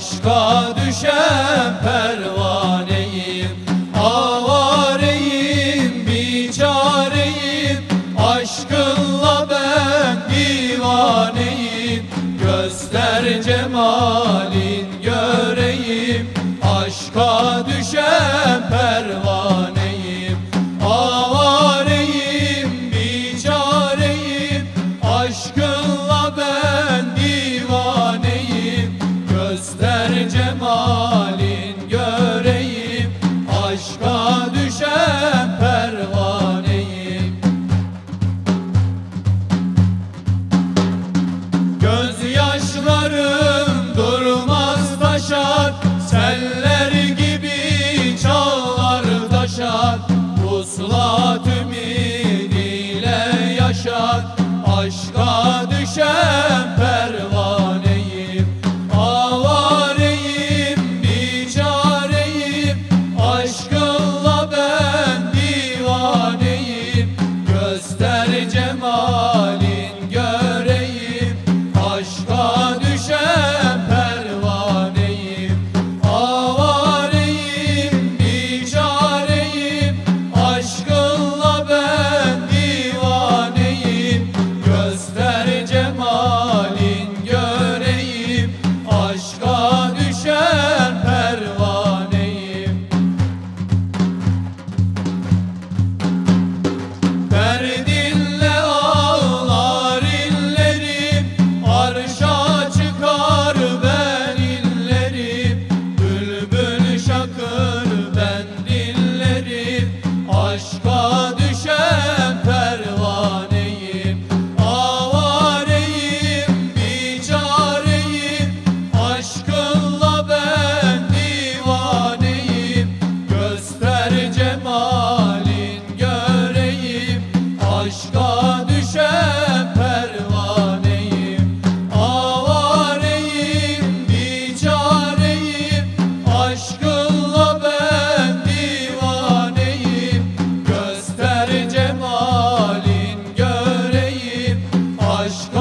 Aşka düşen pervaneyim. Avareyim, biçareyim. Aşkınla ben divaneyim. Göster cemalin göreyim. Aşka düşen pervaneyim. Avareyim, biçareyim. Aşkınla ben cemalin göreyim Aşka düşen pervaneyim. Gözyaşlarım durmaz taşar Senle başka Taj